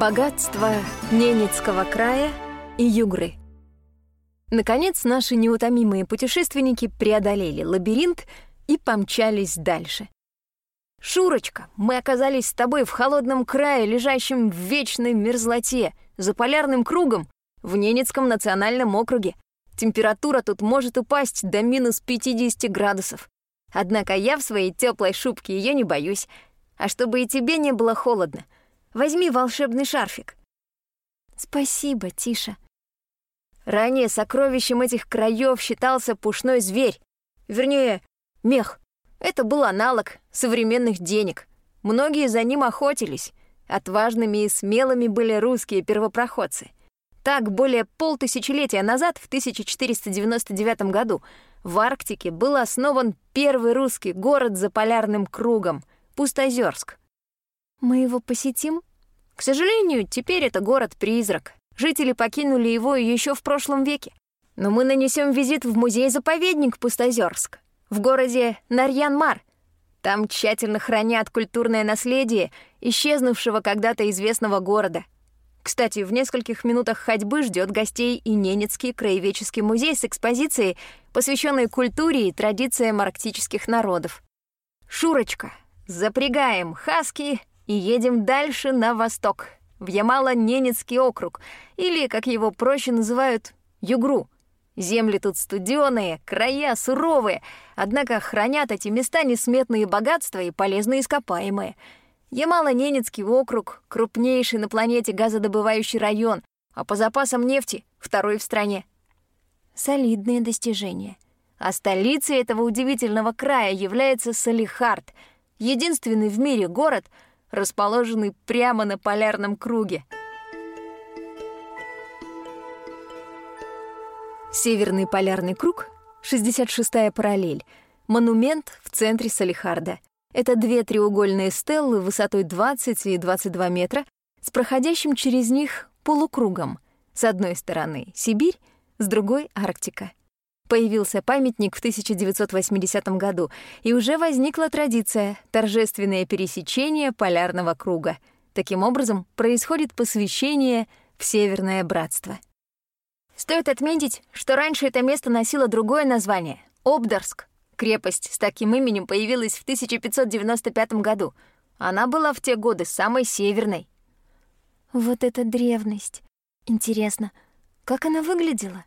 Богатство Ненецкого края и Югры. Наконец, наши неутомимые путешественники преодолели лабиринт и помчались дальше. «Шурочка, мы оказались с тобой в холодном крае, лежащем в вечной мерзлоте, за полярным кругом, в Ненецком национальном округе. Температура тут может упасть до минус 50 градусов. Однако я в своей теплой шубке ее не боюсь. А чтобы и тебе не было холодно, возьми волшебный шарфик». «Спасибо, Тиша». Ранее сокровищем этих краев считался пушной зверь, вернее, мех. Это был аналог современных денег. Многие за ним охотились. Отважными и смелыми были русские первопроходцы. Так, более полтысячелетия назад, в 1499 году, в Арктике был основан первый русский город за полярным кругом — Пустозерск. Мы его посетим? К сожалению, теперь это город-призрак. Жители покинули его еще в прошлом веке. Но мы нанесем визит в музей-заповедник Пустозерск, в городе Нарьян-Мар. Там тщательно хранят культурное наследие исчезнувшего когда-то известного города. Кстати, в нескольких минутах ходьбы ждет гостей и Ненецкий краеведческий музей с экспозицией, посвященной культуре и традициям арктических народов. Шурочка, запрягаем хаски и едем дальше на восток, в Ямало-Ненецкий округ, или, как его проще называют, Югру. Земли тут студеные, края суровые, однако хранят эти места несметные богатства и полезные ископаемые — Ямало-Ненецкий округ — крупнейший на планете газодобывающий район, а по запасам нефти — второй в стране. Солидные достижения. А столицей этого удивительного края является Салихард, единственный в мире город, расположенный прямо на полярном круге. Северный полярный круг, 66-я параллель, монумент в центре Салихарда — это две треугольные стеллы высотой 20 и 22 метра с проходящим через них полукругом. С одной стороны — Сибирь, с другой — Арктика. Появился памятник в 1980 году, и уже возникла традиция — торжественное пересечение полярного круга. Таким образом, происходит посвящение в Северное Братство. Стоит отметить, что раньше это место носило другое название — Обдарск. Крепость с таким именем появилась в 1595 году. Она была в те годы самой северной. Вот это древность. Интересно, как она выглядела?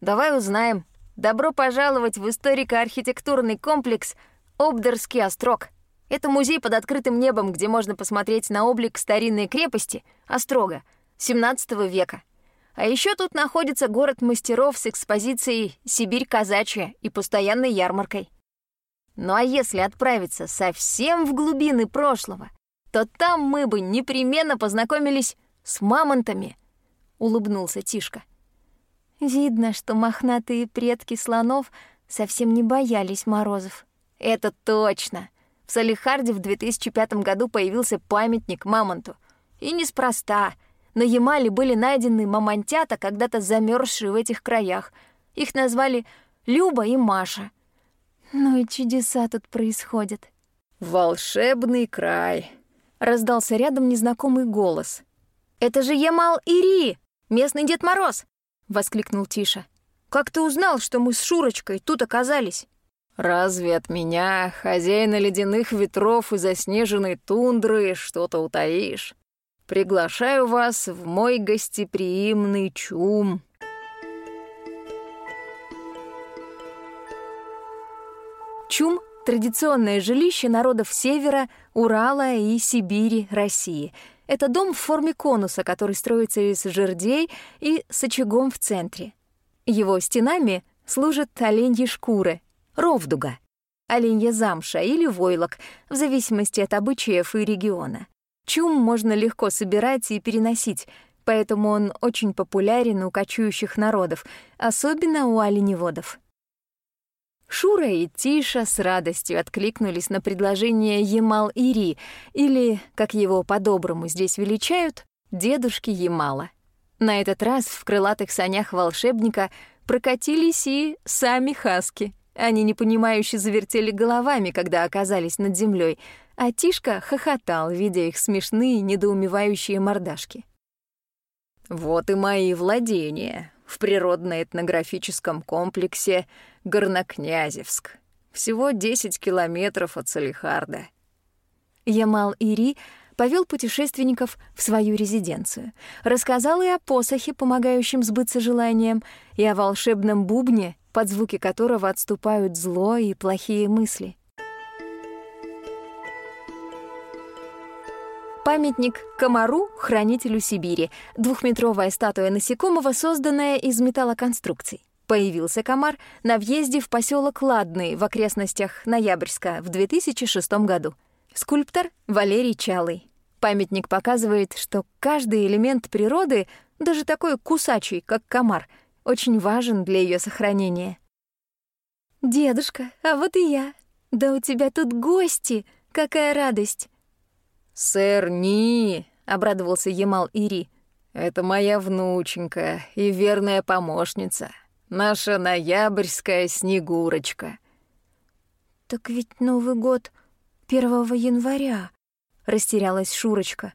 Давай узнаем. Добро пожаловать в историко-архитектурный комплекс Обдерский острог. Это музей под открытым небом, где можно посмотреть на облик старинной крепости, острога, 17 века. А еще тут находится город мастеров с экспозицией «Сибирь казачья» и постоянной ярмаркой. Ну а если отправиться совсем в глубины прошлого, то там мы бы непременно познакомились с мамонтами, — улыбнулся Тишка. Видно, что мохнатые предки слонов совсем не боялись морозов. Это точно. В Салихарде в 2005 году появился памятник мамонту. И неспроста — на Ямале были найдены мамонтята, когда-то замерзшие в этих краях. Их назвали Люба и Маша. Ну и чудеса тут происходят. «Волшебный край», — раздался рядом незнакомый голос. «Это же Ямал-Ири, местный Дед Мороз!» — воскликнул Тиша. «Как ты узнал, что мы с Шурочкой тут оказались?» «Разве от меня, хозяина ледяных ветров и заснеженной тундры, что-то утаишь?» Приглашаю вас в мой гостеприимный чум». Чум — традиционное жилище народов Севера, Урала и Сибири, России. Это дом в форме конуса, который строится из жердей и с очагом в центре. Его стенами служат оленьи шкуры, ровдуга, оленья замша или войлок, в зависимости от обычаев и региона. Чум можно легко собирать и переносить, поэтому он очень популярен у кочующих народов, особенно у оленеводов. Шура и Тиша с радостью откликнулись на предложение Ямал-Ири, или, как его по-доброму здесь величают, дедушки Ямала. На этот раз в крылатых санях волшебника прокатились и сами хаски. Они непонимающе завертели головами, когда оказались над землей, а Тишка хохотал, видя их смешные, недоумевающие мордашки. Вот и мои владения в природно-этнографическом комплексе Горнокнязевск. Всего 10 километров от Салихарда. Ямал-Ири повел путешественников в свою резиденцию. Рассказал и о посохе, помогающем сбыться желаниям, и о волшебном бубне, под звуки которого отступают зло и плохие мысли. Памятник комару, хранителю Сибири, двухметровая статуя насекомого, созданная из металлоконструкций. Появился комар на въезде в поселок Ладный в окрестностях Ноябрьска в 2006 году. Скульптор Валерий Чалый. Памятник показывает, что каждый элемент природы, даже такой кусачий, как комар, очень важен для ее сохранения. «Дедушка, а вот и я. Да у тебя тут гости! Какая радость!» «Сэр Ни!» — обрадовался Ямал-Ири. «Это моя внученька и верная помощница, наша ноябрьская Снегурочка». «Так ведь Новый год первого января», — растерялась Шурочка.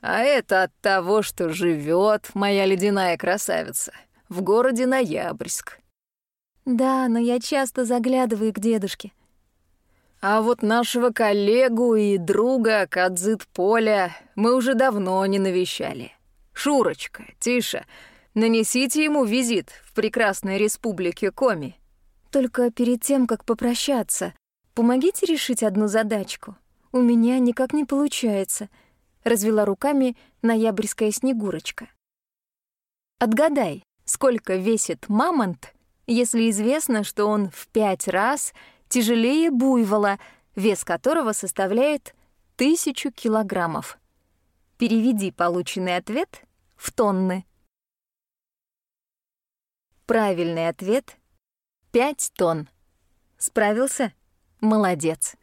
«А это от того, что живет моя ледяная красавица в городе Ноябрьск». «Да, но я часто заглядываю к дедушке». А вот нашего коллегу и друга Кадзит Поля мы уже давно не навещали. Шурочка, тише, нанесите ему визит в прекрасной республике Коми. Только перед тем, как попрощаться, помогите решить одну задачку. У меня никак не получается, развела руками ноябрьская снегурочка. Отгадай, сколько весит мамонт, если известно, что он в пять раз — тяжелее буйвола, вес которого составляет тысячу килограммов. Переведи полученный ответ в тонны. Правильный ответ — 5 тонн. Справился? Молодец.